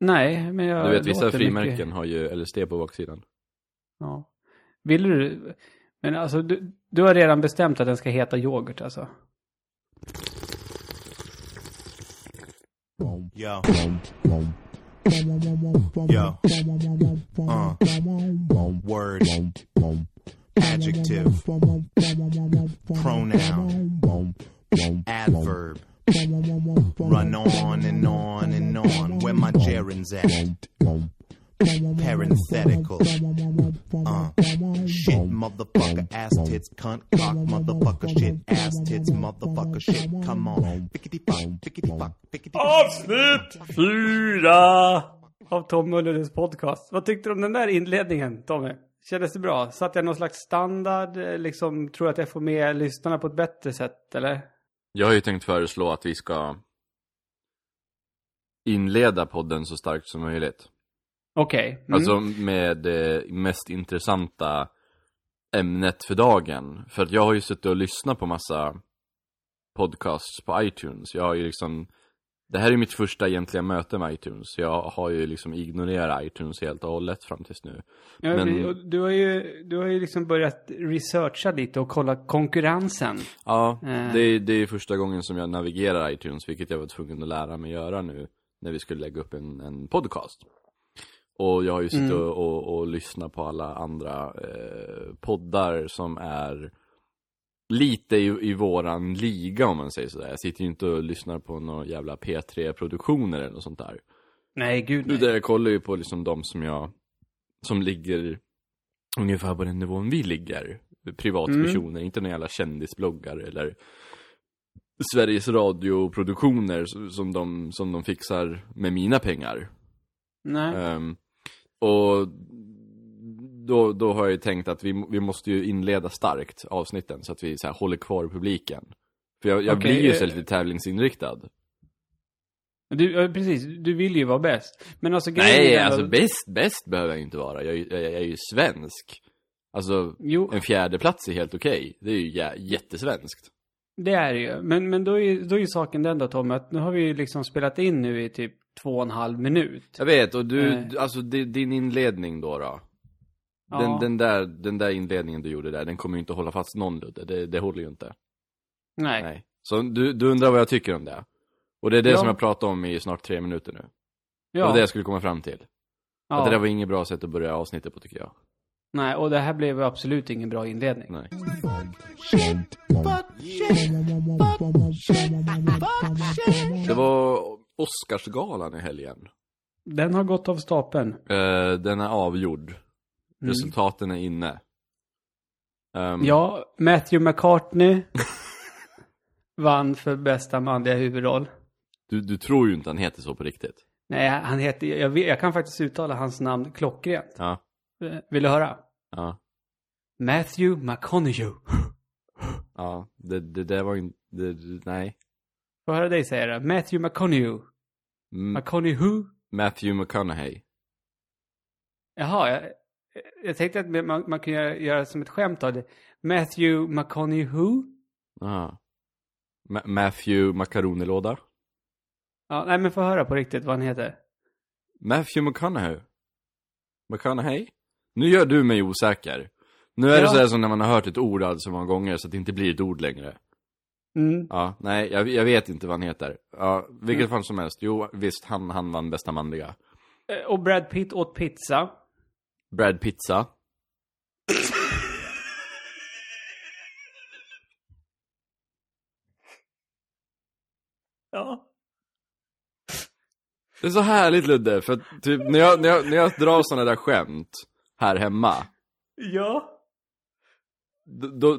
Nej, men jag Du vet, vissa frimärken mycket- har ju LSD på baksidan. Ja. Vill du... Men alltså, du, du har redan bestämt att den ska heta yoghurt alltså? Yo. Yo. Uh. Word. Adjective. Pronoun. Adverb. Run on and on and on. Where my gerunds at? Parenthetical. Uh. Shit, motherfucker, ass tits, cunt, cock, motherfucker, shit, ass tits, motherfucker, shit. Come on. Pickety fuck, pickety fuck, pickety fuck. Avsnitt fyra av Tom Mulleres podcast. Vad tyckte du om den där inledningen, Tommy? Kändes det bra? Satt jag någon slags standard? Eh, liksom, tror att jag får med lyssnarna på ett bättre sätt, eller? Jag har ju tänkt föreslå att vi ska inleda podden så starkt som möjligt. Okej. Mm. Alltså med det mest intressanta ämnet för dagen. För att jag har ju suttit och lyssnat på massa podcasts på iTunes. Jag har ju liksom Det här är mitt första egentliga möte med iTunes. Jag har ju liksom ignorerat iTunes helt och hållet fram tills nu. Ja, men- Du har ju, du har ju liksom börjat researcha lite och kolla konkurrensen. Ja, Eh. det, är- det är första gången som jag navigerar iTunes, vilket jag var tvungen att lära mig göra nu när vi skulle lägga upp en, en podcast. Och jag har ju suttit Mm. och, och, och lyssnat på alla andra eh, poddar som är lite i, i våran liga om man säger sådär. Jag sitter ju inte och lyssnar på några jävla P3-produktioner eller något sånt där. Nej, gud nej. Utan jag kollar ju på liksom de som jag, som ligger ungefär på den nivån vi ligger. Privatpersoner, inte några jävla kändisbloggar eller Sveriges Radio-produktioner som de, som de fixar med mina pengar. Nej. Ehm, och då, då har jag ju tänkt att vi, vi måste ju inleda starkt avsnitten så att vi så här, håller kvar publiken. För jag, jag Okej, blir ju så eh, lite tävlingsinriktad. Du, ja, precis, du vill ju vara bäst. Men alltså Nej, är alltså bäst, bäst behöver jag inte vara. Jag, jag, jag är ju svensk. Alltså, Jo, en fjärde plats är helt okej. Det är ju jä- jättesvenskt. det är det ju. Men, men då, är, då är ju saken den då Tom, att nu har vi ju liksom spelat in nu i typ två och en halv minut. Jag vet, och du, Eh. alltså di- din inledning då då. Ja. Den, den, där, den där inledningen du gjorde där, den kommer ju inte hålla fast någon Ludde. Det, det håller ju inte. Nej. Nej. Så du, du undrar vad jag tycker om det? Och det är det Ja. som jag pratar om i snart tre minuter nu. Det Ja. var det jag skulle komma fram till. ja. Att det där var inget bra sätt att börja avsnittet på tycker jag. Nej, och det här blev absolut ingen bra inledning. Nej. Det var Oscarsgalan i helgen. Den har gått av stapeln. Eh, den är avgjord. Mm. Resultaten är inne. Ehm, Ja, Matthew McCartney vann för bästa manliga huvudroll. du, du tror ju inte han heter så på riktigt. Nej, han heter, jag, vet, jag kan faktiskt uttala hans namn klockrent. Ja. Eh, Vill du höra? Ja. Matthew McConaughey. Ja. Det, det där var inte... Nej. Får höra dig säga det? Matthew McConaughey. M- McConaughey? Matthew McConaughey. Jaha, jag, jag tänkte att man, man kunde göra, göra som ett skämt av det. Matthew McConaughey? Aha. Ma- Matthew Makaronelåda. Ja, nej men få höra på riktigt vad han heter. Matthew McConaughey. McConaughey? Nu gör du mig osäker. Nu är det Ja. så här som när man har hört ett ord alltså många gånger så att det inte blir ett ord längre. Mm. Ja, nej, jag, jag vet inte vad han heter. Ja, vilket fall som helst. Jo, visst, han, han vann bästa manliga. Eh, Och Brad Pitt åt pizza. Brad Pizza. Ja. Det är så härligt Ludde, för typ när jag, när jag, när jag drar såna där skämt här hemma. Ja. Då,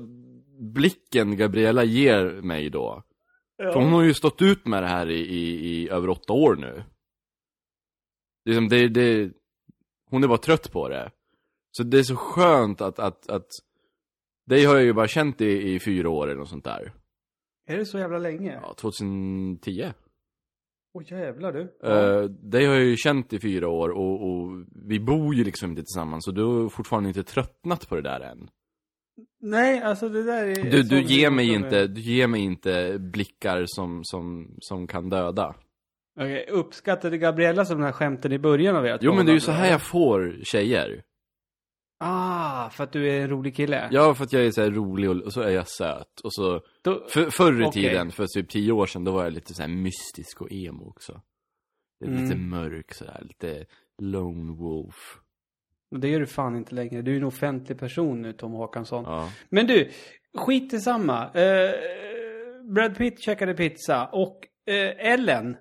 blicken Gabriella ger mig då. ja. För hon har ju stått ut med det här i, i, i över åtta år nu. Liksom det, det, hon är bara trött på det. Så det är så skönt att, att, att dig har jag ju bara känt i, i fyra år eller något sånt där. Är det så jävla länge? Ja, 2010. Åh jävlar du. Uh, dig har jag ju känt i fyra år och, och vi bor ju liksom inte tillsammans så du har fortfarande inte tröttnat på det där än. Nej, alltså det där är... Du, du ger mig inte, du ger mig inte blickar som, som, som kan döda. Okej, Uppskattade Gabriella som den här skämten i början av ert Jo men det är ju så här jag får tjejer. Ah, för att du är en rolig kille? Ja, för att jag är så här rolig och, och så är jag söt. Och så, Då, för, förr i Okej. tiden, för typ tio år sedan, då var jag lite så här mystisk och emo också. Det är Lite Mm. mörk sådär, lite lone wolf. det är du fan inte längre. Du är en offentlig person nu, Tom Håkansson. Ja. Men du, skit i samma. Uh, Brad Pitt käkade pizza och eh, Ellen.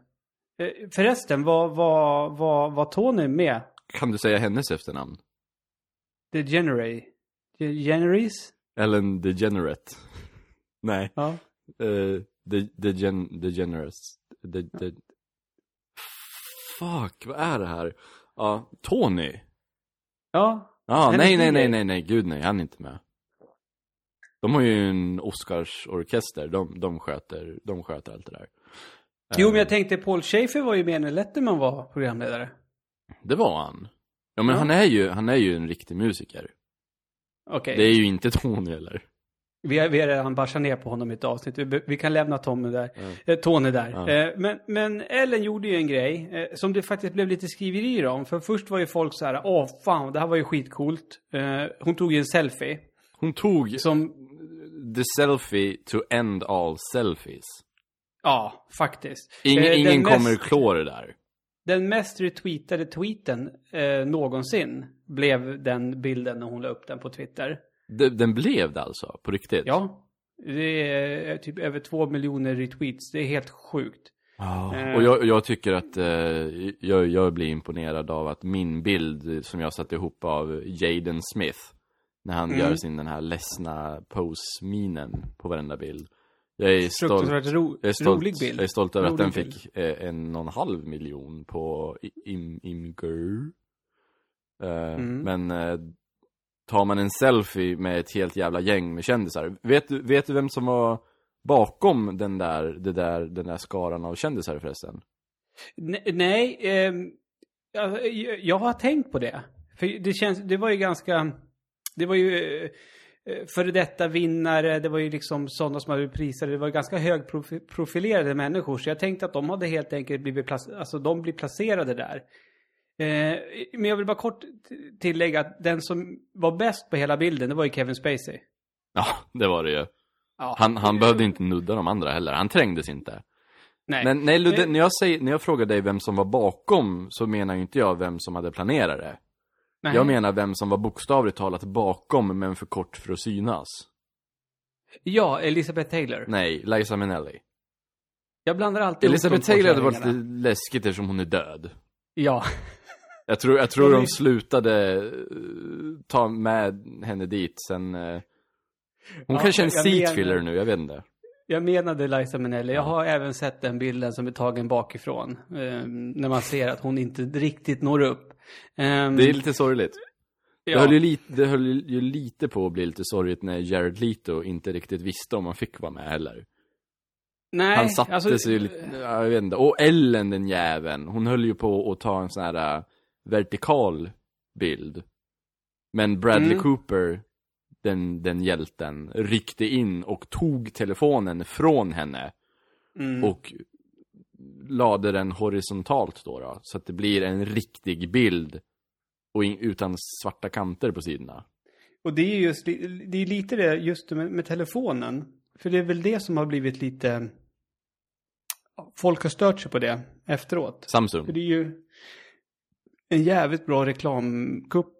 Eh, förresten, var, var, var, var Tony med? Kan du säga hennes efternamn? DeGenerate. DeGeneres? Ellen DeGenerate. Nej. Ja. Uh, de, degen, degenerous. De, de... Fuck, vad är det här? Ja, Tony. Ja. Ja, Hennes nej, nej, nej, nej, nej, gud nej, han är inte med. De har ju en Oscarsorkester, de, de sköter, de sköter allt det där. Jo, men jag tänkte Paul Schaefer var ju med när Letterman var programledare. Det var han. Ja, men Ja. han är ju, han är ju en riktig musiker. Okej. Det är ju inte Tony eller? Vi har, vi har redan barsat ner på honom i ett avsnitt. Vi, vi kan lämna Tommy där. Eh, Tony där. Eh, men, men Ellen gjorde ju en grej eh, som det faktiskt blev lite skriverier om. För först var ju folk så här, åh fan, det här var ju skitcoolt. Hon tog ju en selfie. Hon tog Som, the selfie to end all selfies. Ja, faktiskt. Ingen, Eh, den ingen mest- kommer klå det där. Den mest retweetade tweeten eh, någonsin blev den bilden när hon la upp den på Twitter. De- Den blev det alltså, på riktigt? Ja. Det är typ över två miljoner retweets. Det är helt sjukt. Eh. Och jag, jag tycker att eh, jag, jag blir imponerad av att min bild som jag satte ihop av Jaden Smith när han Mm. gör sin den här ledsna pose-minen på varenda bild. Jag är stolt, jag är stolt, rolig bild. Jag är stolt över att den Rolig bild. fick eh, en och en halv miljon på Im, Imgur. Eh, Mm. Men eh, tar man en selfie med ett helt jävla gäng med kändisar. Vet, du- vet du vem som var bakom den där, det där, den där skaran av kändisar förresten? Ne- Nej, ehm, jag, jag har tänkt på det. För det känns, det var ju ganska, det var ju eh, före detta vinnare, det var ju liksom sådana som hade prisade, det var ganska högprofilerade människor. Så jag tänkte att de hade helt enkelt blivit, plac- alltså de blir placerade där. Eh, men jag vill bara kort tillägga att den som var bäst på hela bilden, det var ju Kevin Spacey. Ja, det var det ju. Ja. Han, han behövde inte nudda de andra heller, han trängdes inte. Nej. Men nej, Ludde, Eh, när, jag säger, när jag frågar dig vem som var bakom så menar ju inte jag vem som hade planerat det. Nej. Jag menar vem som var bokstavligt talat bakom men för kort för att synas. Ja, Elizabeth Taylor. Nej, Liza Minnelli. Jag blandar alltid två Taylor hade varit lite läskigt eftersom hon är död. Ja. Jag tror, jag tror De slutade eh, ta med henne dit sen... eh, Hon Ja, kanske är en seat filler nu, jag vet inte. Jag menade Liza Minnelli. Jag Ja. har även sett den bilden som är tagen bakifrån. eh, när man ser att hon inte riktigt når upp. Ehm, Det är lite sorgligt. Det, ja. höll ju lite, det höll ju lite på att bli lite sorgligt när Jared Leto inte riktigt visste om han fick vara med heller. Nej, Han satte alltså, sig ju lite, ja, jag vet inte. Och Ellen den jäveln, hon höll ju på att ta en sån här äh, vertikal bild. Men Bradley Mm. Cooper, den, den hjälten, ryckte in och tog telefonen från henne Mm. och lade den horisontalt då, då så att det blir en riktig bild och in, utan svarta kanter på sidorna. Och det är just det är lite det just med, med telefonen. För det är väl det som har blivit lite... Folk har stört sig på det efteråt. För Samsung. det är ju en jävligt bra reklamkupp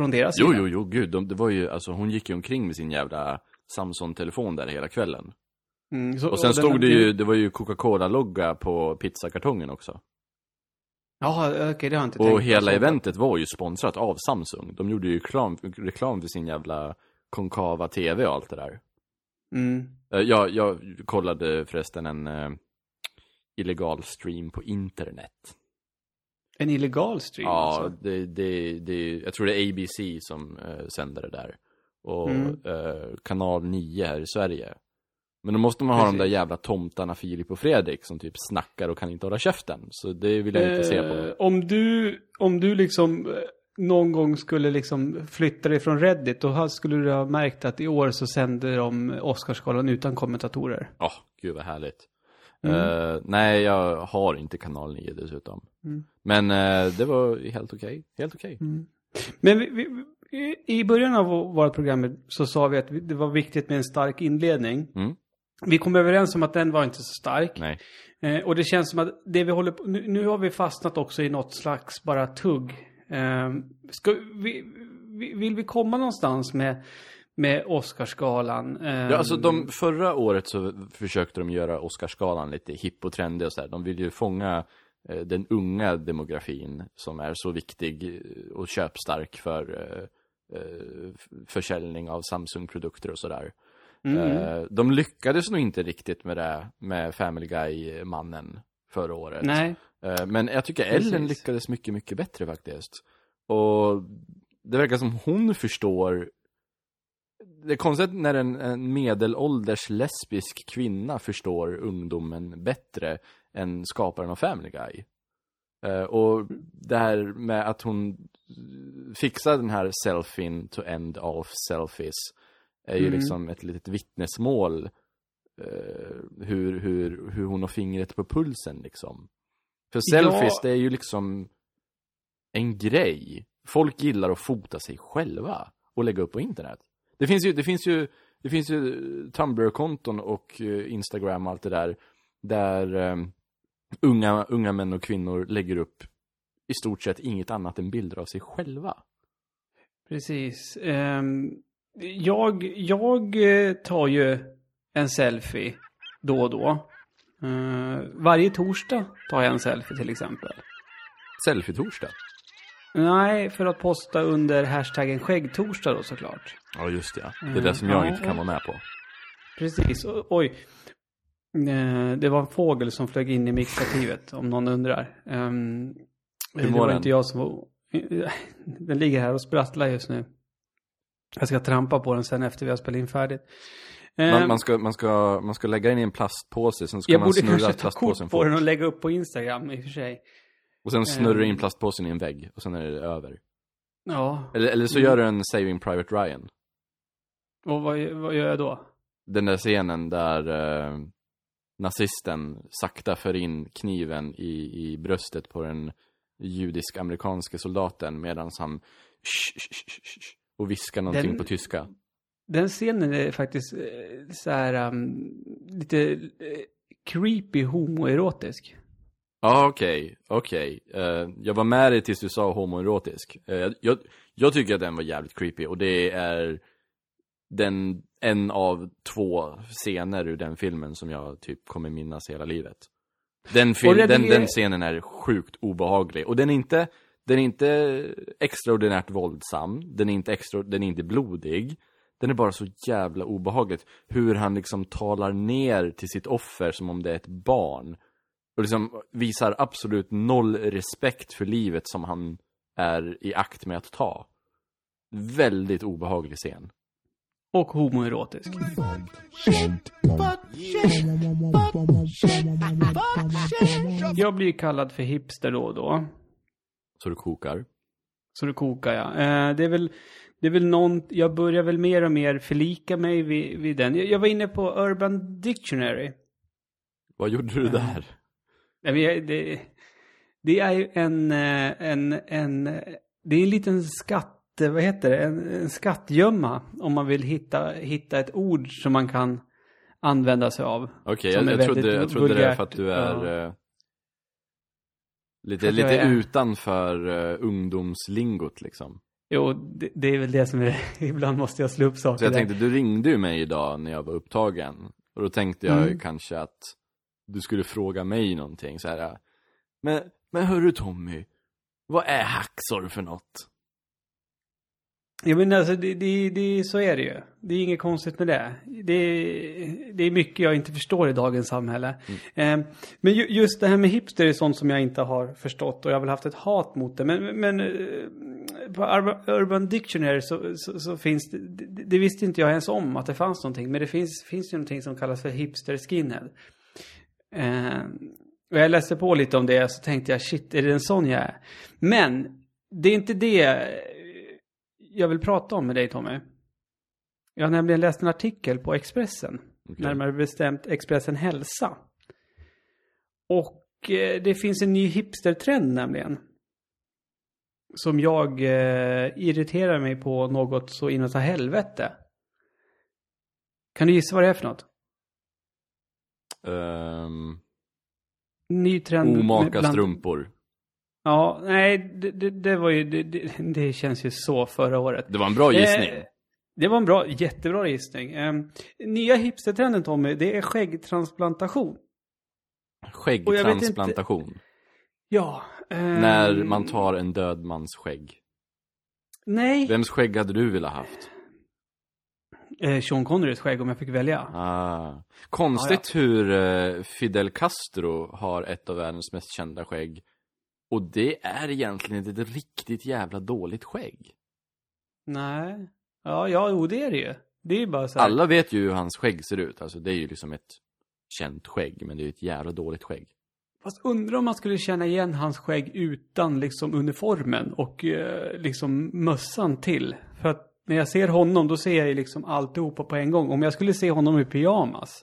från deras Jo, sida. jo, jo, gud. De, det var ju, alltså hon gick ju omkring med sin jävla Samsung-telefon där hela kvällen. Mm, så- Och sen den- stod det ju, det var ju Coca-Cola-logga på pizzakartongen också. Ja, okej, det har jag inte tänkt Och hela eventet var ju sponsrat av Samsung. De gjorde ju reklam, reklam för sin jävla konkava TV och allt det där. Mm. Eh, Jag, jag kollade förresten en eh, illegal stream på internet. En illegal stream Ja, alltså? det, det, det, jag tror det är ABC som eh, sänder det där. Och Mm. eh, kanal 9 här i Sverige. Men då måste man ha de där Precis. jävla tomtarna Filip och Fredrik som typ snackar och kan inte hålla käften. Så det vill jag inte se Eh, på. om du, om du liksom eh, någon gång skulle liksom flytta dig från Reddit, då skulle du ha märkt att i år så sänder de Oscarsgalan utan kommentatorer. Åh, gud vad härligt. Eh, nej, jag har inte kanal 9 dessutom. Mm. Men eh, det var helt okej. Helt okej. Men vi, vi, i- början av vå- vårt program så sa vi att det var viktigt med en stark inledning. Mm. Vi kom överens om att den var inte så stark. Nej. Eh, och det känns som att det vi håller på, nu, nu har vi fastnat också i något slags bara tugg. Eh, ska vi, vi, vill vi komma någonstans med, med Oscarsgalan? Ja, alltså de, förra året så försökte de göra Oscarsgalan lite hipp och trendig och så här. De vill ju fånga eh, den unga demografin som är så viktig eh, och köpstark för eh, försäljning av Samsung-produkter och sådär. Mm. De lyckades nog inte riktigt med det med Family Guy-mannen förra året. Nej. Men jag tycker Ellen Precis. lyckades mycket, mycket bättre faktiskt. Och det verkar som hon förstår det är konstigt när en, en medelålders lesbisk kvinna förstår ungdomen bättre än skaparen av Family Guy. Eh, och det här med att hon fixar den här selfien to end all selfies är ju Mm. liksom ett litet vittnesmål eh, hur, hur, hur hon har fingret på pulsen liksom. För Ja. selfies, det är ju liksom en grej. Folk gillar att fota sig själva och lägga upp på internet. Det finns ju, det finns ju, det finns ju Tumblr-konton och eh, Instagram och allt det där, där eh, unga, unga män och kvinnor lägger upp i stort sett inget annat än bilder av sig själva. Precis. Ehm, jag, jag eh, tar ju en selfie då och då. Eh, varje torsdag tar jag en selfie till exempel. Selfie-torsdag. Nej, för att posta under hashtaggen skäggtorsdag då såklart. Ja, just det. Det är det som jag Mm, Ja, inte kan vara med på. Precis. Oj. Eh, Det var en fågel som flög in i mickstativet, om någon undrar. Um, Hur det mår var den? inte jag som var... Den ligger här och sprattlar just nu. Jag ska trampa på den sen efter vi har spelat in färdigt. Man, Ehm, man, ska, man, ska, man ska lägga den i en plastpåse, sen ska jag man borde snurra kanske ta plastpåsen kort på den och lägga upp på Instagram i och för sig. Och sen snurrar du in Ehm. plastpåsen i en vägg, och sen är det över. Ja, Eller, eller så Mm. gör du en Saving Private Ryan. och vad, vad gör jag då? Den där scenen där eh, nazisten sakta för in kniven i, i bröstet på den judisk-amerikanske soldaten medan han och viskar någonting Den- på tyska. Den scenen är faktiskt eh, så här um, lite eh, creepy homoerotisk. Ja, okej, okej. Eh, jag var med dig tills du sa homoerotisk. Uh, jag, jag tycker att den var jävligt creepy och det är den, en av två scener ur den filmen som jag typ kommer minnas hela livet. Den, film, den, det- den scenen är sjukt obehaglig och den är inte, den är inte extraordinärt våldsam, den är inte extra, den är inte blodig. Den är bara så jävla obehagligt. Hur han liksom talar ner till sitt offer som om det är ett barn. Och liksom visar absolut noll respekt för livet som han är i akt med att ta. Väldigt obehaglig scen. Och homoerotisk. Jag blir kallad för hipster då och då. Så du kokar. Så det kokar jag. Eh, det är väl, det är väl någon, jag börjar väl mer och mer förlika mig vid, vid den. Jag, jag var inne på Urban Dictionary. Vad gjorde du där? Nej, det, det är ju en, eh, en, en, det är en liten skatt, eh, vad heter det, en, en skattgömma. Om man vill hitta, hitta ett ord som man kan använda sig av. Okej, Som jag, jag trodde, jag trodde det vulgärt, för att du är ja. eh, lite, lite är- utanför uh, ungdomslingot liksom. Jo, det, det är väl det som är, ibland måste jag slå upp saker Så jag där. tänkte, du ringde ju mig idag när jag var upptagen. Och då tänkte jag Mm. kanske att du skulle fråga mig någonting så här. Men, men hörru Tommy, vad är hacksorr för något? Ja men alltså det, det, det, så är det ju. Det är inget konstigt med det. Det, det är mycket jag inte förstår i dagens samhälle. Mm. Eh, men ju, just det här med hipster är sånt som jag inte har förstått och jag har väl haft ett hat mot det. Men, men eh, på Urban, Dictionary så, så, så finns det, det, det visste inte jag ens om att det fanns någonting. Men det finns, finns ju någonting som kallas för hipster skinhead. Eh, och jag läste på lite om det så tänkte jag shit, är det en sån jag är? Men det är inte det jag vill prata om med dig Tommy. Jag har nämligen läst en artikel på Expressen. Okej. Närmare bestämt Expressen Hälsa. Och eh, det finns en ny hipstertrend nämligen. Som jag eh, irriterar mig på något så inåt helvete. Kan du gissa vad det är för något? Ehm, Ny trend. omaka bland- strumpor. Ja, nej, det, det, det var ju, det, det, känns ju så förra året. Det var en bra gissning. Eh, det var en bra, jättebra gissning. Eh, nya hipstertrenden Tommy, det är skäggtransplantation. vet inte- Skäggtransplantation. Ja. ehm, När man tar en död mans skägg. Nej. Vems skägg hade du velat haft? Eh, Sean Connerys skägg om jag fick välja. Ah. Konstigt hur eh, Fidel Castro har ett av världens mest kända skägg. Och det är egentligen ett riktigt jävla dåligt skägg. Nej. Ja, ja, jo det är det ju. Det är ju bara så här. Alla vet ju hur hans skägg ser ut. Alltså det är ju liksom ett känt skägg, men det är ju ett jävla dåligt skägg. Fast undrar om man skulle känna igen hans skägg utan liksom uniformen och eh, liksom mössan till. För att när jag ser honom då ser jag ju liksom alltihopa på en gång. Om jag skulle se honom i pyjamas.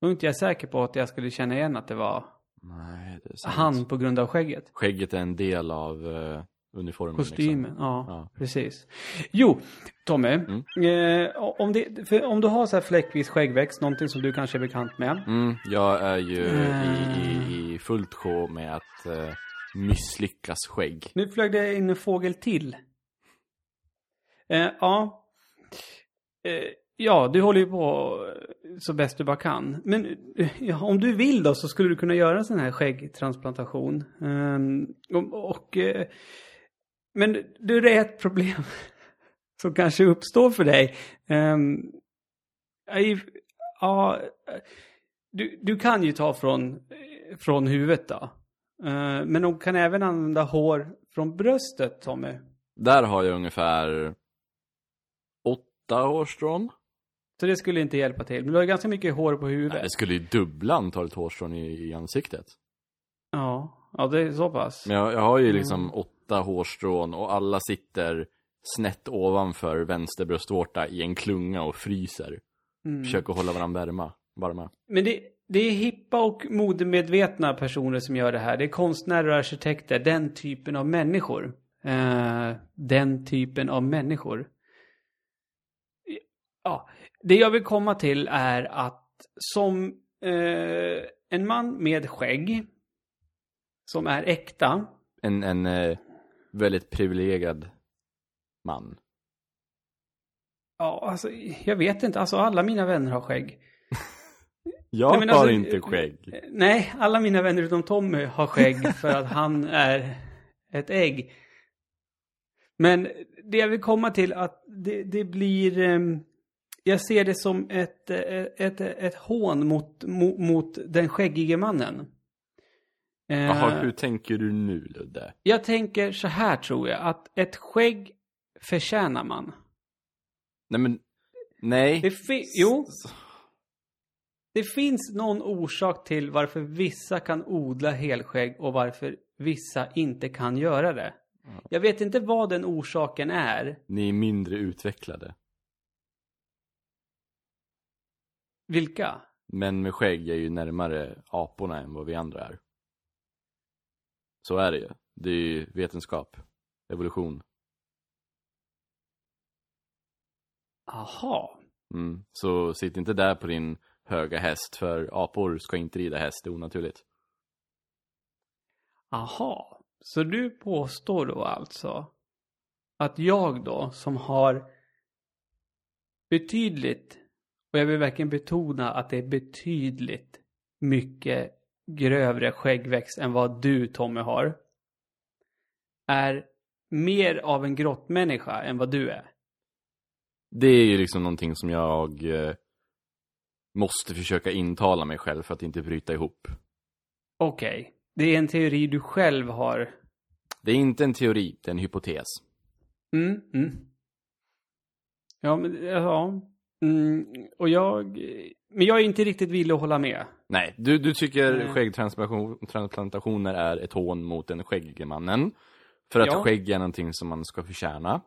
Då är inte jag säker på att jag skulle känna igen att det var Nej, det han på grund av skägget. Skägget är en del av eh, uniformen. Kostymen, Liksom. ja, Ja. precis. Jo, Tommy. Mm. Eh, om, det, om du har så här fläckvis skäggväxt, någonting som du kanske är bekant med. Mm, jag är ju Eh. i, i, i fullt sjå med att eh, misslyckas skägg. Nu flög det in en fågel till. Eh, ja. Eh, ja, du håller ju på eh, så bäst du bara kan. Men eh, ja, om du vill då så skulle du kunna göra en sån här skäggtransplantation. Eh, och, och, eh, men du, det är ett problem som kanske uppstår för dig. Ehm, ja, du, du kan ju ta från, eh, från huvudet då. Men de kan även använda hår från bröstet, Tommy. Där har jag ungefär åtta hårstrån. Så det skulle inte hjälpa till. Men du har ganska mycket hår på huvudet. Nej, det skulle ju dubbla antalet hårstrån i, i ansiktet. Ja, ja det är så pass. Men jag, jag har ju liksom Mm. åtta hårstrån och alla sitter snett ovanför vänster bröstvårta i en klunga och fryser. Mm. Försöker hålla varandra varma. varma. Men det, det är hippa och modemedvetna personer som gör det här. Det är konstnärer och arkitekter. Den typen av människor. Eh, den typen av människor. Ja, det jag vill komma till är att som eh, en man med skägg som är äkta. En, en eh, väldigt privilegierad man. Ja, alltså jag vet inte. Alltså alla mina vänner har skägg. Jag Nej, men har alltså, inte skägg. Nej, alla mina vänner utom Tommy har skägg för att han är ett ägg. Men det jag vill komma till att det, det blir... ehm, jag ser det som ett, ett, ett hån mot, mot, mot den skäggige mannen. Eh, Jaha, hur tänker du nu Ludde? Jag tänker så här tror jag, att ett skägg förtjänar man. Nej men, nej. Det jo. Det finns någon orsak till varför vissa kan odla helskägg och varför vissa inte kan göra det. Jag vet inte vad den orsaken är. Ni är mindre utvecklade. Vilka? Män med skägg är ju närmare aporna än vad vi andra är. Så är det ju. Det är ju vetenskap. Evolution. Aha. Mm. Så sitt inte där på din höga häst, för apor ska inte rida häst, det är onaturligt. Aha. Så du påstår då alltså att jag då som har betydligt, och jag vill verkligen betona att det är betydligt mycket grövre skäggväxt än vad du Tommy har, är mer av en grottmänniska än vad du är. Det är ju liksom någonting som jag eh, måste försöka intala mig själv för att inte bryta ihop. Okej. Det är en teori du själv har. Det är inte en teori, det är en hypotes. Mm, mm. Ja, men ja. Mm, och jag... Men jag är inte riktigt villig att hålla med. Nej, du, du tycker Nej. skäggtransplantationer är ett hån mot den skäggige mannen. För att Ja. skägg är någonting som man ska förtjäna.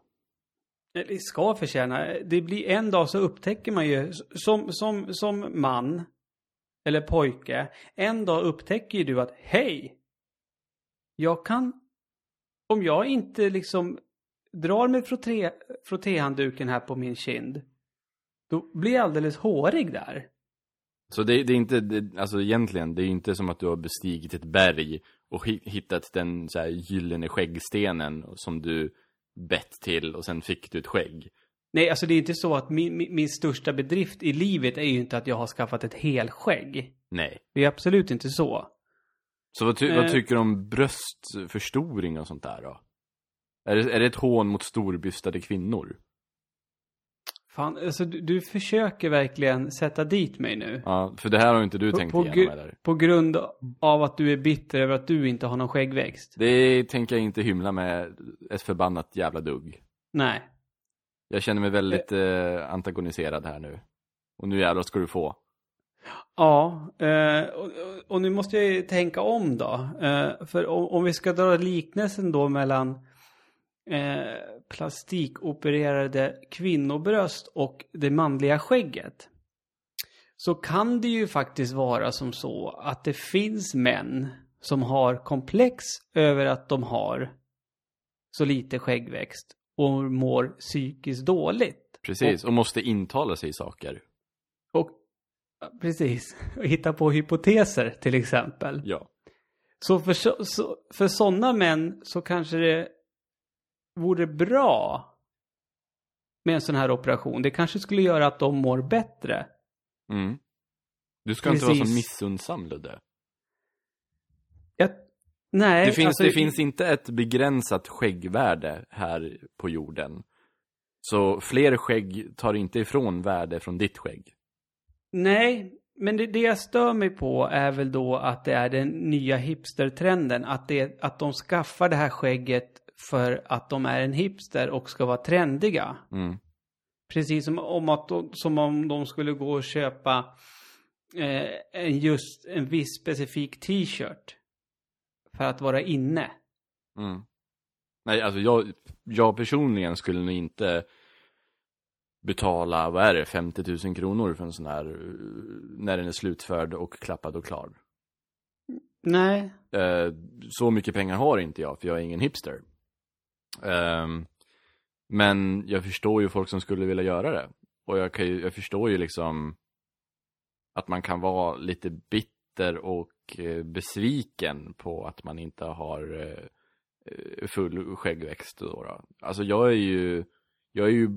Eller ska förtjäna. Det blir en dag så upptäcker man ju som, som, som man eller pojke, en dag upptäcker ju du att hej, jag kan, om jag inte liksom drar frotté, frottéhandduken här på min kind, då blir jag alldeles hårig där. Så det, det är inte, det, alltså egentligen, det är inte som att du har bestigit ett berg och hi- hittat den så här gyllene skäggstenen som du bett till och sen fick du ett skägg. Nej, alltså det är inte så att min, min, min största bedrift i livet är ju inte att jag har skaffat ett helskägg. Nej. Det är absolut inte så. Så vad, ty, Eh. vad tycker du om bröstförstoring och sånt där då? Är det, är det ett hån mot storbystade kvinnor? Fan, alltså du, du försöker verkligen sätta dit mig nu. Ja, för det här har inte du På, tänkt på, igenom eller? på grund av att du är bitter över att du inte har någon skäggväxt. Det tänker jag inte hymla med ett förbannat jävla dugg. Nej. Jag känner mig väldigt eh, antagoniserad här nu. Och nu jävlar ska du få. Ja, eh, och, och- nu måste jag ju tänka om då. Eh, för om, om vi ska dra liknelsen då mellan eh, plastikopererade kvinnobröst och det manliga skägget. Så kan det ju faktiskt vara som så att det finns män som har komplex över att de har så lite skäggväxt och mår psykiskt dåligt. Precis, och måste intala sig saker. Och precis, och hitta på hypoteser till exempel. Ja. Så för, så, för sådana män så kanske det vore bra med en sån här operation. Det kanske skulle göra att de mår bättre. Mm. Du ska inte vara så Precis. missundsam Ludde. Jag, nej, Det finns, alltså, det finns inte ett begränsat skäggvärde här på jorden. Så fler skägg tar inte ifrån värde från ditt skägg. Nej, men det, det jag stör mig på är väl då att det är den nya hipstertrenden. Att, det, att de skaffar det här skägget för att de är en hipster och ska vara trendiga. Mm. Precis som om, att de, som om de skulle gå och köpa eh, en just en viss specifik t-shirt. För att vara inne. Mm. Nej, alltså jag, jag personligen skulle nog inte betala, vad är det, 50 000 kronor för en sån här, eh, när den är slutförd och klappad och klar. Nej. Eh, så mycket pengar har inte jag, för jag är ingen hipster. Ehm, men jag förstår ju folk som skulle vilja göra det. Och jag, kan ju, jag förstår ju liksom att man kan vara lite bitter och eh, besviken på att man inte har eh, full skäggväxt då, då. Alltså jag är ju, jag är ju,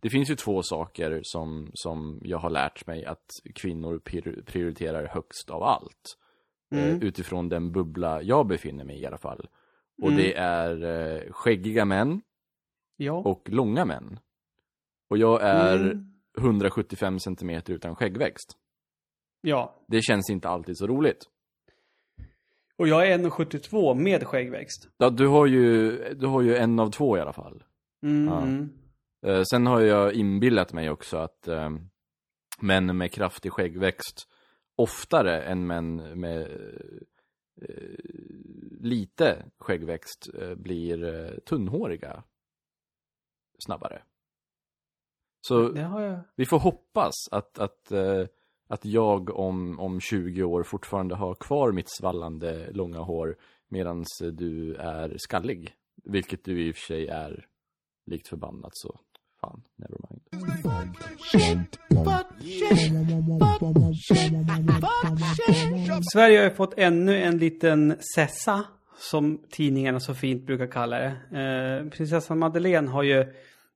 det finns ju två saker som, som jag har lärt mig att kvinnor prioriterar högst av allt. Mm. Eh, utifrån den bubbla jag befinner mig i i alla fall. Och Mm. det är eh, skäggiga män Ja. och långa män. Och jag är Mm. 175 centimeter utan skäggväxt. Ja. Det känns inte alltid så roligt. Och jag är 1,72 med skäggväxt. Ja, du har ju, du har ju en av två i alla fall. Mm. Ja. Eh, sen har jag inbillat mig också att eh, män med kraftig skäggväxt oftare än män med lite skäggväxt eh, blir eh, tunnhåriga snabbare. Så jag. vi får hoppas att, att, eh, att jag om, om 20 år fortfarande har kvar mitt svallande långa hår medan du är skallig. Vilket du i och för sig är likt förbannat så fan, never mind. Sverige har ju fått ännu en liten sessa, som tidningarna så fint brukar kalla det. Eh, prinsessan Madeleine har ju,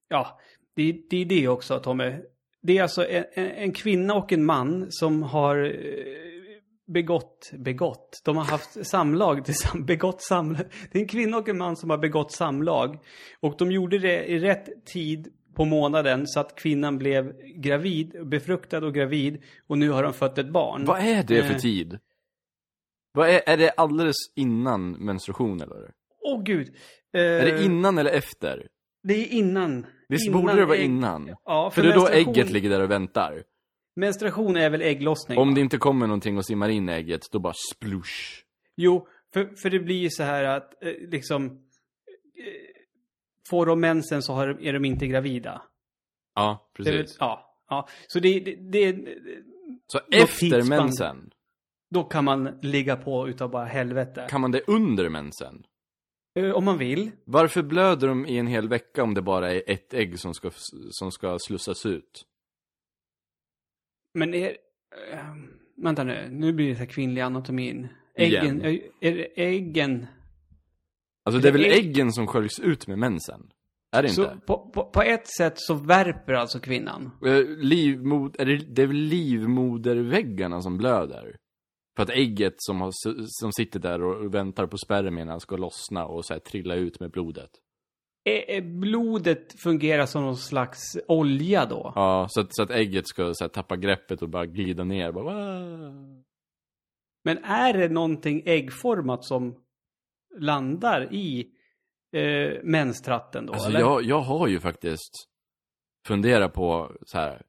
ja, det, det är det också Tommy. Det är alltså en, en kvinna och en man som har eh, begått, begått, de har haft samlag tillsammans, begått samlag. Det är en kvinna och en man som har begått samlag. Och de gjorde det i rätt tid på månaden så att kvinnan blev gravid, befruktad och gravid. Och nu har de fött ett barn. Vad är det för Eh. tid? Vad är, är det alldeles innan menstruation eller? Åh gud. Är det Eh, innan eller efter? Det är innan. Visst innan borde det vara ägg- innan? Ja, För det är då ägget ligger där och väntar. Menstruation är väl ägglossning? Om det inte kommer någonting och simmar in ägget, då bara splush. Jo, för, för det blir ju så här att eh, liksom... Får de mensen så har, är de inte gravida. Ja, Det precis. ja, ja. Så det, det, det Så efter mensen, Då kan man ligga på utav bara helvete. Kan man det under mensen? Eh, Om man vill. Varför blöder de i en hel vecka om det bara är ett ägg som ska, som ska slussas ut? Men är... Äh, vänta nu, nu blir det så här kvinnlig anatomin. Äggen, Igen. är, är äggen... Alltså det är väl äggen som sköljs ut med mensen? Är det Så inte? på, på, på ett sätt så värper alltså kvinnan. Eh, Livmod, är det, det är väl livmoderväggarna som blöder? För att ägget som, har, som sitter där och väntar på spermierna ska lossna och så här trilla ut med blodet. Blodet fungerar som någon slags olja då? Ja, så att, så att ägget ska så här, tappa greppet och bara glida ner. Bara, "Wah." Men är det någonting äggformat som landar i eh, menstratten då? Alltså eller? jag, jag har ju faktiskt funderat på så här.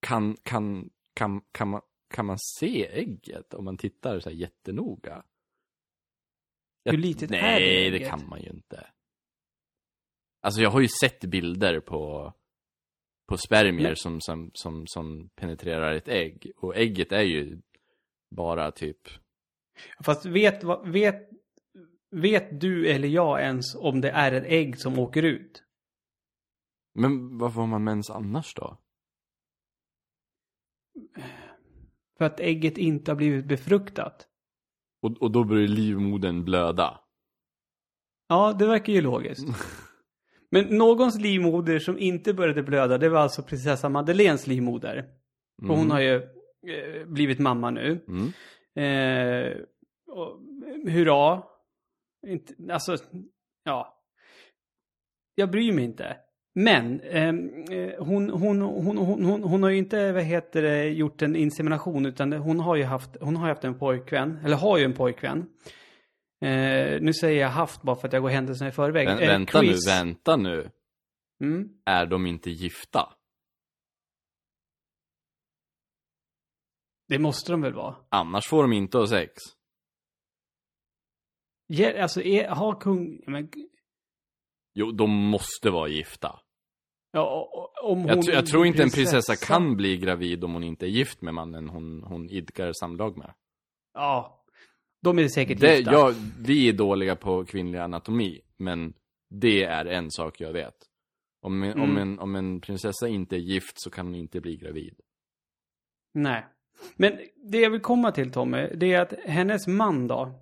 Kan, kan, kan, kan, man, kan man se ägget om man tittar så här jättenoga? Hur litet är det Nej, det kan man ju inte. Alltså jag har ju sett bilder på, på spermier som, som, som, som penetrerar ett ägg. Och ägget är ju bara typ, Fast vet, vet, vet du eller jag ens om det är ett ägg som åker ut? men varför har man mens annars då? För att ägget inte har blivit befruktat? Och, och då börjar livmodern blöda. Ja, det verkar ju logiskt. Men någons livmoder som inte började blöda, det var alltså prinsessa Madeleines livmoder. Och hon Mm. har ju eh, blivit mamma nu. Mm. Eh, och, hurra. Inte, alltså, ja. Jag bryr mig inte. Men ehm, eh, hon, hon, hon, hon, hon, har ju inte, vad heter det, gjort en insemination utan hon har ju haft, hon har haft en pojkvän, eller har ju en pojkvän. Eh, nu säger jag haft bara för att jag går händelserna i förväg. Vä- Eh, vänta nu, vänta nu. Mm. Är de inte gifta? Det måste de väl vara? Annars får de inte ha sex. Ja, alltså, är, har kung... Men, Jo, de måste vara gifta. ja, om hon Jag, tr- jag tror inte en prinsessa kan bli gravid om hon inte är gift med mannen hon, hon idkar samlag med. Ja. De är säkert Det, gifta. ja, vi är dåliga på kvinnlig anatomi, men det är en sak jag vet. Om en, om, Mm. en, om en prinsessa inte är gift så kan hon inte bli gravid. Nej. Men det jag vill komma till Tommy, det är att hennes man då,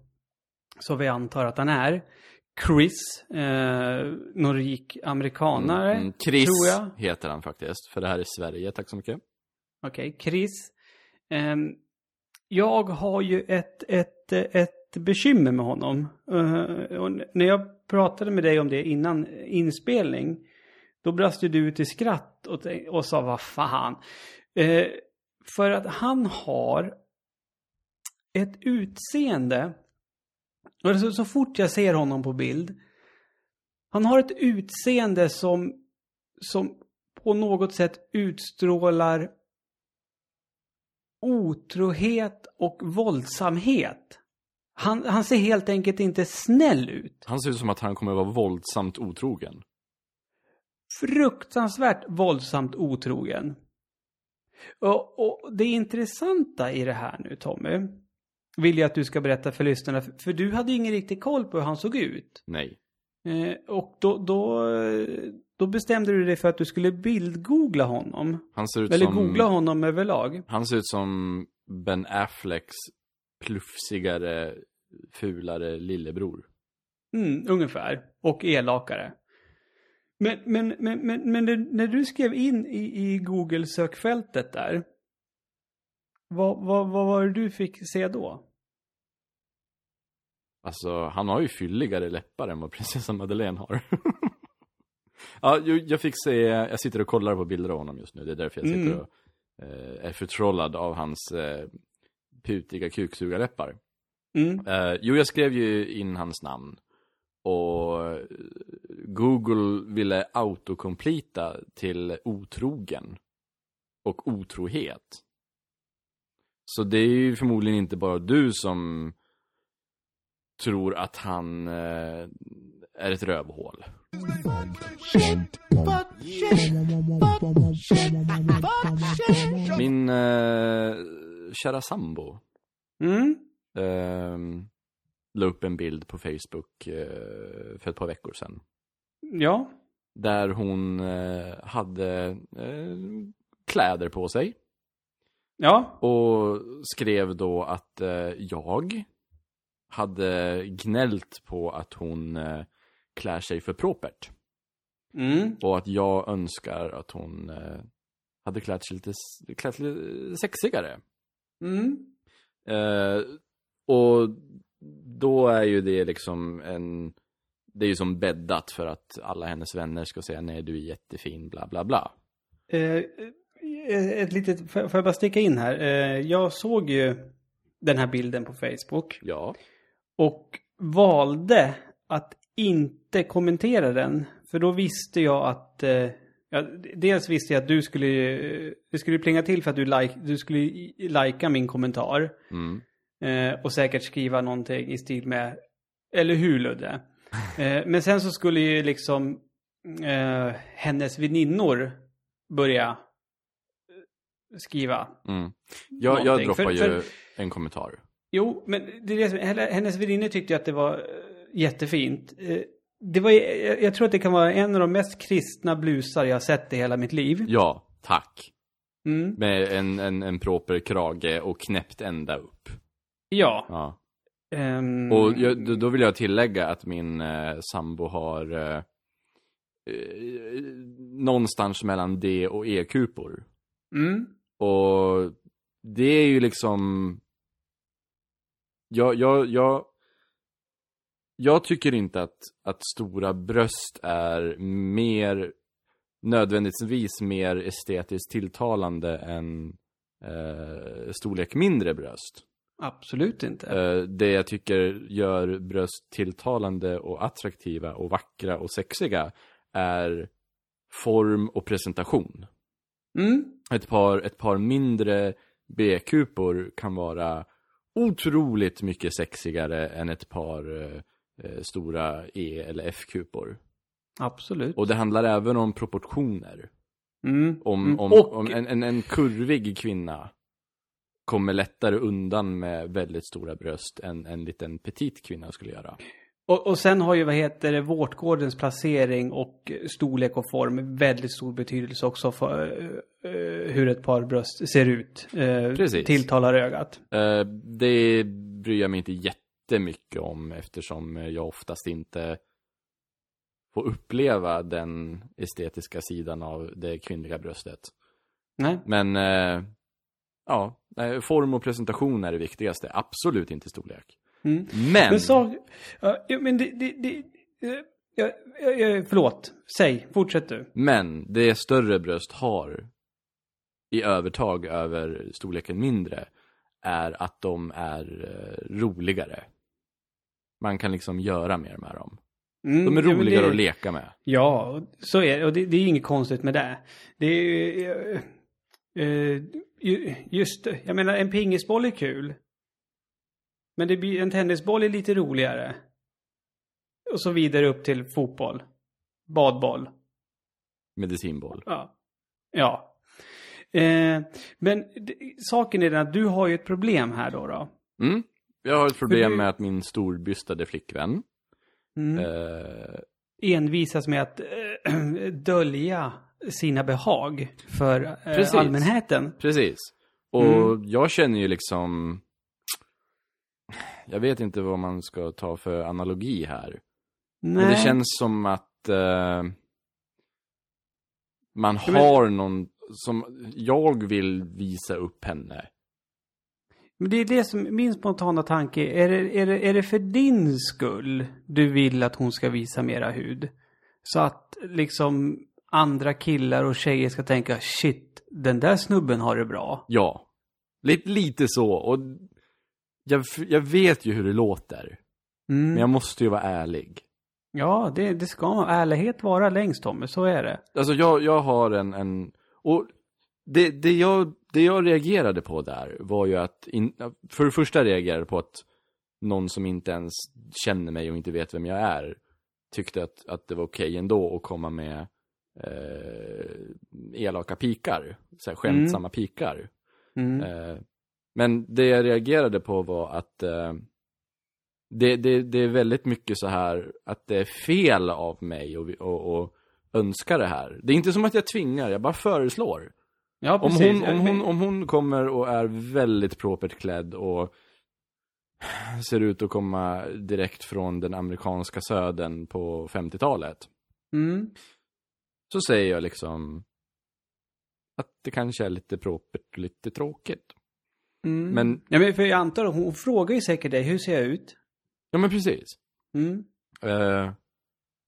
så vi antar att han är, Chris, eh, någon rik amerikanare, Mm, Chris tror jag. heter han faktiskt, för det här är Sverige, tack så mycket. Okej, Chris. Ehm, jag har ju ett, ett, ett bekymmer med honom. Eh, när jag pratade med dig om det innan inspelning, då brast ju du ut i skratt och, och sa vad fan. Eh, för att han har ett utseende, och så, så fort jag ser honom på bild, han har ett utseende som, som på något sätt utstrålar otrohet och våldsamhet. Han, han ser helt enkelt inte snäll ut. Han ser ut som att han kommer vara våldsamt otrogen. Fruktansvärt våldsamt otrogen. Och, och det intressanta i det här nu Tommy, vill jag att du ska berätta för lyssnarna, för, du hade ju ingen riktig koll på hur han såg ut. Nej. Eh, och då, då, då bestämde du dig för att du skulle bildgoogla honom. Han ser ut Eller som... googla honom överlag. Han ser ut som Ben Afflecks plufsigare, fulare lillebror. Mm, ungefär. Och elakare. Men, men, men, men, men när du skrev in i, i Google-sökfältet där. Vad, vad, vad var det du fick se då? Alltså, han har ju fylligare läppar än vad prinsessa Madeleine har. ja, jag fick se, jag sitter och kollar på bilder av honom just nu. Det är därför jag sitter Mm. och eh, är förtrollad av hans eh, putiga kuksugarläppar. Mm. Eh, jo, jag skrev ju in hans namn. Och Google ville autocompleta till otrogen. Och otrohet. Så det är ju förmodligen inte bara du som tror att han eh, är ett rövhål. Min eh, kära sambo Mm. Eh, la upp en bild på Facebook eh, för ett par veckor sedan. Ja. Där hon eh, hade eh, kläder på sig. Ja. Och skrev då att eh, jag hade gnällt på att hon eh, klär sig för propert. Mm. Och att jag önskar att hon eh, hade klätt sig lite, klätt lite sexigare. Mm. Eh, och då är ju det liksom en... Det är ju som bäddat för att alla hennes vänner ska säga nej du är jättefin bla bla bla. Eh, eh, ett litet, får får jag bara sticka in här? Eh, jag såg ju den här bilden på Facebook. Ja. Och valde att inte kommentera den. För då visste jag att... Eh, ja, dels visste jag att du skulle... Det skulle plinga till för att du, like, du skulle lajka min kommentar. Mm. Eh, och säkert skriva någonting i stil med... Eller hur Ludde? Eh, men sen så skulle ju liksom eh, hennes väninnor börja eh, skriva. Mm. Jag, jag droppar ju för- en kommentar. Jo, men det är det som, henne- hennes väninnor tyckte att det var eh, jättefint. Eh, Det var, jag, tror att det kan vara en av de mest kristna blusar jag har sett i hela mitt liv. Ja, tack. Mm. Med en, en, en proper krage och knäppt ända upp. Ja. Ja. ehm, Och jag, då- då vill jag tillägga att min eh, sambo har eh, eh, någonstans mellan D och E-kupor. mm, Och det är ju liksom... Jag, jag, jag, jag tycker inte att, att stora bröst är mer nödvändigtvis mer estetiskt tilltalande än eh, storlek mindre bröst. absolut inte. Eh, det jag tycker gör bröst tilltalande och attraktiva och vackra och sexiga är form och presentation. Mm, Ett par, ett par mindre B-kupor kan vara otroligt mycket sexigare än ett par eh, eh, stora E eller F-kupor. absolut. Och det handlar även om proportioner. Mm, Om, mm. om, och, om en, en, en kurvig kvinna kommer lättare undan med väldigt stora bröst än en liten petit kvinna skulle göra. Och, och sen har ju, vad heter det, vårtgårdens placering och storlek och form väldigt stor betydelse också för eh, hur ett par bröst ser ut. Eh, Precis. Tilltalar ögat. Det bryr jag mig inte jättemycket om eftersom jag oftast inte får uppleva den estetiska sidan av det kvinnliga bröstet. Nej. Men ja, form och presentation är det viktigaste, absolut inte storlek. Mm. Men, Men sak... Ja, men det... det, det eh, ja, ja, ja, förlåt. Säg. Fortsätt du. men det större bröst har i övertag över storleken mindre är att de är eh, roligare. Man kan liksom göra mer med dem. Mm, De är roligare det- att leka med. Ja, så är det. Och det, det är inget konstigt med det. Det är ju... eh, eh, ju- just. Jag menar, en pingisboll är kul. Men det blir, en tennisboll är lite roligare. Och så vidare upp till fotboll. Badboll. Medicinboll. Ja. Ja. Eh, men saken är den att du har ju ett problem här då. då. Mm. Jag har ett problem du- med att min storbystade flickvän Mm. eh, envisas med att eh, dölja sina behag för eh, Precis. allmänheten. Precis. Och Mm. jag känner ju liksom... Jag vet inte vad man ska ta för analogi här. Nej. Men det känns som att eh, man men- har någon som jag vill visa upp henne. Men det är det som min spontana tanke är. Är det, är, det, är det för din skull du vill att hon ska visa mera hud? Så att liksom andra killar och tjejer ska tänka shit, den där snubben har det bra. Ja. Lite, lite så. Och jag, jag vet ju hur det låter. Mm. Men jag måste ju vara ärlig. Ja, det, det ska. Ärlighet vara längst Tommy, så är det. Alltså jag, jag har en, en och det, det, jag, det jag reagerade på där var ju att, in, för det första reagerade på att någon som inte ens känner mig och inte vet vem jag är tyckte att, att det var okej ändå att komma med eh, elaka pikar, så här, skämtsamma pikar. Mm. Eh, Men det jag reagerade på var att eh, det, det, det är väldigt mycket så här att det är fel av mig och, och, och önska det här. Det är inte som att jag tvingar, jag bara föreslår. Ja, Om precis. hon, om, hon, om hon kommer och är väldigt propert klädd och ser ut att komma direkt från den amerikanska södern på 50-talet. Mm. Så säger jag liksom att det kanske är lite propert och lite tråkigt. Mm. Men- Ja, men för jag antar att hon frågar ju säkert dig, hur ser jag ut? Ja men precis. Mm. Eh,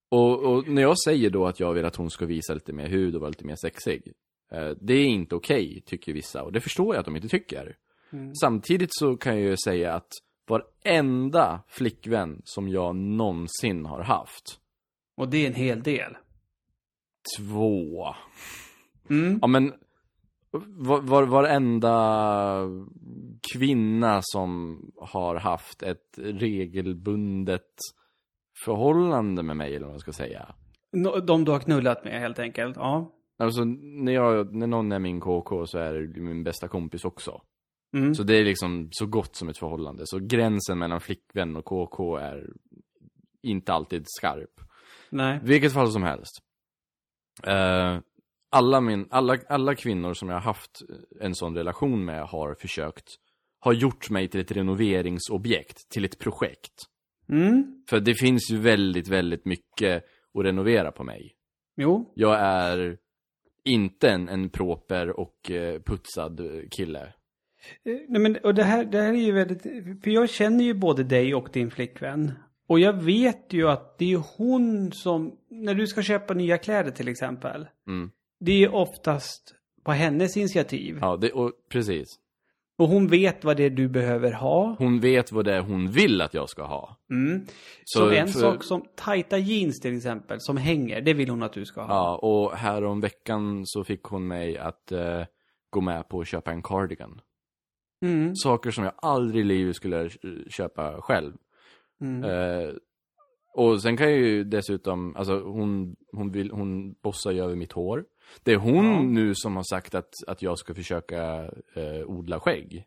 och, och när jag säger då att jag vill att hon ska visa lite mer hud och vara lite mer sexig. eh, det är inte okej, tycker vissa. Och det förstår jag att de inte tycker. Mm. Samtidigt så kan jag ju säga att varenda flickvän som jag någonsin har haft, Och det är en hel del. två. Mm. Ja men, var, var, varenda kvinna som har haft ett regelbundet förhållande med mig, eller vad man ska säga. De du har knullat med helt enkelt. Ja. Alltså, när, jag, när någon är min KK så är det min bästa kompis också. Mm. Så det är liksom så gott som ett förhållande. Så gränsen mellan flickvän och KK är inte alltid skarp. Nej. Vilket fall som helst. Eh, alla, min, alla, alla kvinnor som jag har haft en sån relation med har försökt, har gjort mig till ett renoveringsobjekt, till ett projekt. Mm. För det finns ju väldigt, väldigt mycket att renovera på mig. Jo. Jag är inte en, en proper och eh, putsad kille. Eh, Nej, men, och det här, det här är ju väldigt... För jag känner ju både dig och din flickvän. Och jag vet ju att det är hon som... När du ska köpa nya kläder till exempel. Mm. Det är oftast på hennes initiativ. Ja, det, och, precis. Och hon vet vad det är du behöver ha. Hon vet vad det är hon vill att jag ska ha. Mm. Så Så, en för- sak som tajta jeans till exempel, som hänger, det vill hon att du ska ha. Ja, och här om veckan så fick hon mig att eh, gå med på att köpa en cardigan. Mm. Saker som jag aldrig i livet skulle eh, köpa själv. Mm. Eh, och sen kan jag ju dessutom, alltså hon, hon, vill, hon bossar ju över mitt hår. Det är hon Ja. nu som har sagt att, att jag ska försöka eh, odla skägg.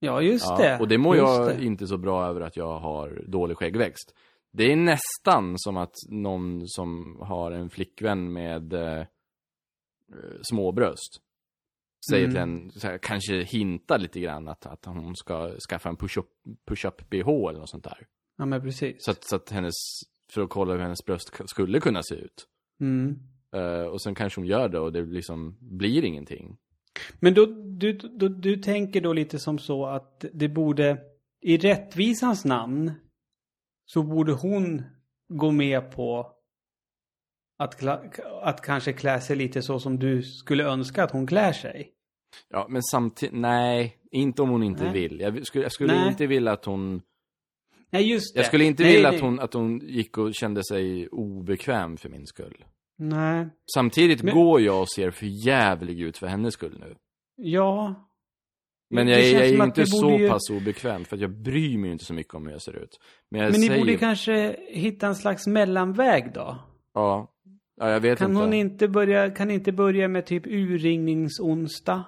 Ja, just Ja, det. och det mår just jag det. inte så bra över att jag har dålig skäggväxt. Det är nästan som att någon som har en flickvän med eh, eh, småbröst säger Mm. till en, här, kanske hintar lite grann att, att hon ska skaffa en push-up push-up bh eller något sånt där. Ja, men precis. Så att, så att hennes, för att kolla hur hennes bröst skulle kunna se ut. Mm. Eh, och sen kanske hon gör det och det liksom blir ingenting. Men då, du, då, du tänker då lite som så att det borde, i rättvisans namn, så borde hon gå med på att, att kanske klä sig lite så som du skulle önska att hon klär sig. Ja, men samtidigt, nej, inte om hon inte Nej. vill. Jag skulle, jag skulle inte vilja att hon Nej, just det. Jag skulle inte Nej, vilja det- att hon, att hon gick och kände sig obekväm för min skull. Nej. Samtidigt Men- går jag och ser för jävlig ut för hennes skull nu. Ja. Men jag, jag är inte så ju- pass obekväm, för att jag bryr mig inte så mycket om hur jag ser ut. Men jag Men ni säger... borde kanske hitta en slags mellanväg då? Ja. ja, jag vet Kan inte. hon inte börja, kan inte börja med typ urringningsonsdag?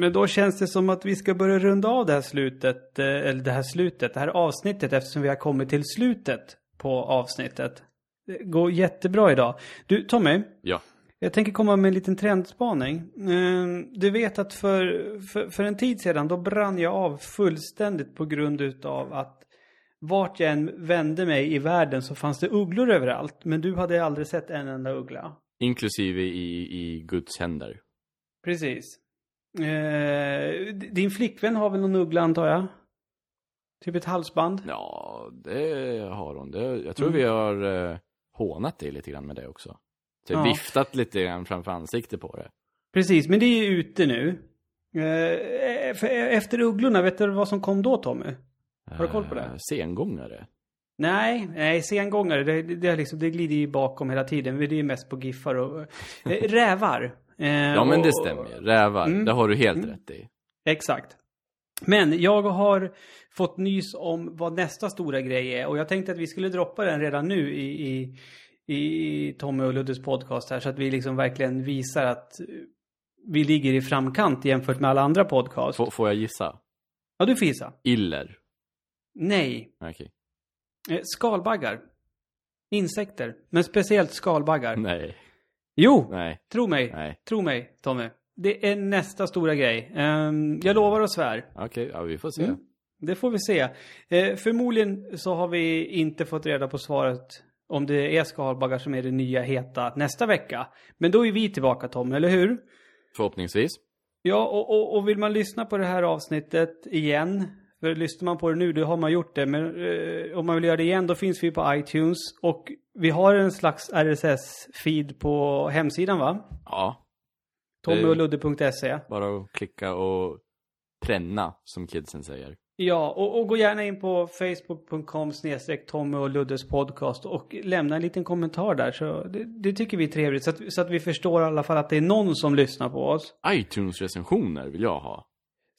Men då känns det som att vi ska börja runda av det här slutet, eh, eller det här slutet, det här avsnittet eftersom vi har kommit till slutet på avsnittet. Det går jättebra idag. Du Tommy, Ja. jag tänker komma med en liten trendspaning. Eh, Du vet att för, för, för en tid sedan då brann jag av fullständigt på grund utav att vart jag än vände mig i världen så fanns det ugglor överallt. Men du hade aldrig sett en enda uggla. Inklusive i, i Guds händer. Precis. Eh, din flickvän har väl någon uggla antar jag? Typ ett halsband? Ja, det har hon. Det, jag tror Mm. vi har eh, hånat dig lite grann med det också. Så Ja. viftat lite grann framför ansiktet på det. Precis, men det är ju ute nu. Eh, för efter ugglorna, vet du vad som kom då Tommy? Har du koll på det? Eh, Sengångare. Nej, nej, sengångare, det, det, det, liksom, det glider ju bakom hela tiden. Det är ju mest på giffar och... Eh, rävar. Eh, Ja, men det stämmer. Rävar, Mm. det har du helt Mm. rätt i. Exakt. Men jag har fått nys om vad nästa stora grej är och jag tänkte att vi skulle droppa den redan nu i, i, i Tommy och Luddes podcast här så att vi liksom verkligen visar att vi ligger i framkant jämfört med alla andra podcast. Får, får jag gissa? Ja, du får gissa. Iller? Nej. Okej. Eh, Skalbaggar. Insekter. Men speciellt skalbaggar. Nej. Jo! Nej. Tro mig. Nej. Tro mig, Tommy. Det är nästa stora grej. Ehm, jag lovar och svär. Okej, ja vi får se. Mm. Det får vi se. Eh, förmodligen så har vi inte fått reda på svaret om det är skalbaggar som är det nya heta nästa vecka. Men då är vi tillbaka Tom, eller hur? Förhoppningsvis. Ja, och, och, och vill man lyssna på det här avsnittet igen, för lyssnar man på det nu, då har man gjort det. Men eh, om man vill göra det igen, då finns vi på iTunes. Och vi har en slags RSS-feed på hemsidan va? Ja. Tommyochludde.se. Bara att klicka och pränna, som kidsen säger. Ja, och, och gå gärna in på facebook.com snedstreck Tommy och Luddes podcast och lämna en liten kommentar där. Så det, det tycker vi är trevligt. Så att, så att vi förstår i alla fall att det är någon som lyssnar på oss. iTunes-recensioner vill jag ha.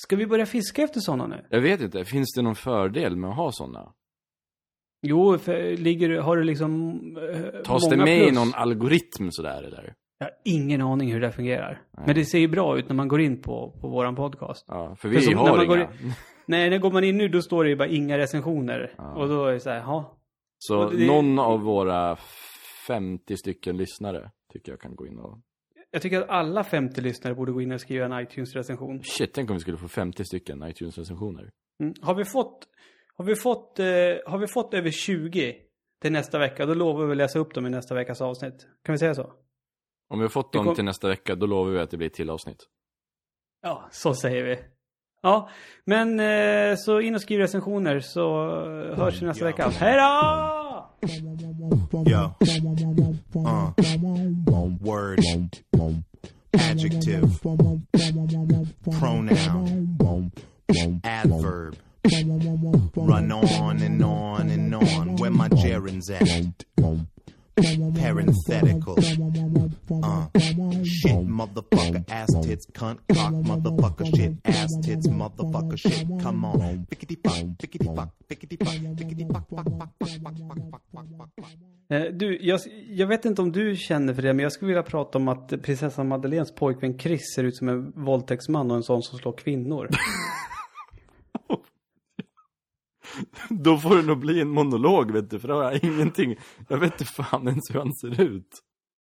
Ska vi börja fiska efter sådana nu? Jag vet inte, finns det någon fördel med att ha sådana? Jo, för, ligger, har du liksom eh, Tas det med i plus? någon algoritm sådär eller? Jag har ingen aning hur det fungerar. Nej. Men det ser ju bra ut när man går in på, på våran podcast. Ja, för För vi som- när har man går inga. Nej, när går man in nu då står det ju bara inga recensioner. Ja. Och då är det så här, ja. Så det- någon av våra 50 stycken lyssnare tycker jag kan gå in och... Jag tycker att alla 50 lyssnare borde gå in och skriva en iTunes-recension. Shit, tänk om vi skulle få 50 stycken iTunes-recensioner. Mm. Har vi fått, har vi fått, eh, har vi fått över 20 till nästa vecka, då lovar vi att läsa upp dem i nästa veckas avsnitt. Kan vi säga så? Om vi har fått dem kom- till nästa vecka, då lovar vi att det blir ett till avsnitt. Ja, så säger vi. Ja, men eh, så in och skriv recensioner så eh, hörs vi nästa vecka. Hej då! Yo. Uh. Word. Adjective. Pronoun. Adverb. Run on and on and on. Where my gerunds at? Parenthetical. Uh. Shit, motherfucker, ass tits, cunt, cock, motherfucker, shit, ass tits, motherfucker, shit. Come on. Bickety fuck, bickety fuck, bickety fuck, bickety fuck, fuck, fuck, fuck, fuck, fuck, fuck, fuck, fuck, fuck. Eh, du, jag, jag vet inte om du känner för det, men jag skulle vilja prata om att prinsessan Madeleines pojkvän Chris ser ut som en våldtäktsman och en sån som slår kvinnor. Då får det nog bli en monolog vet du, för då har jag ingenting. Jag vet inte fan ens hur han ser ut.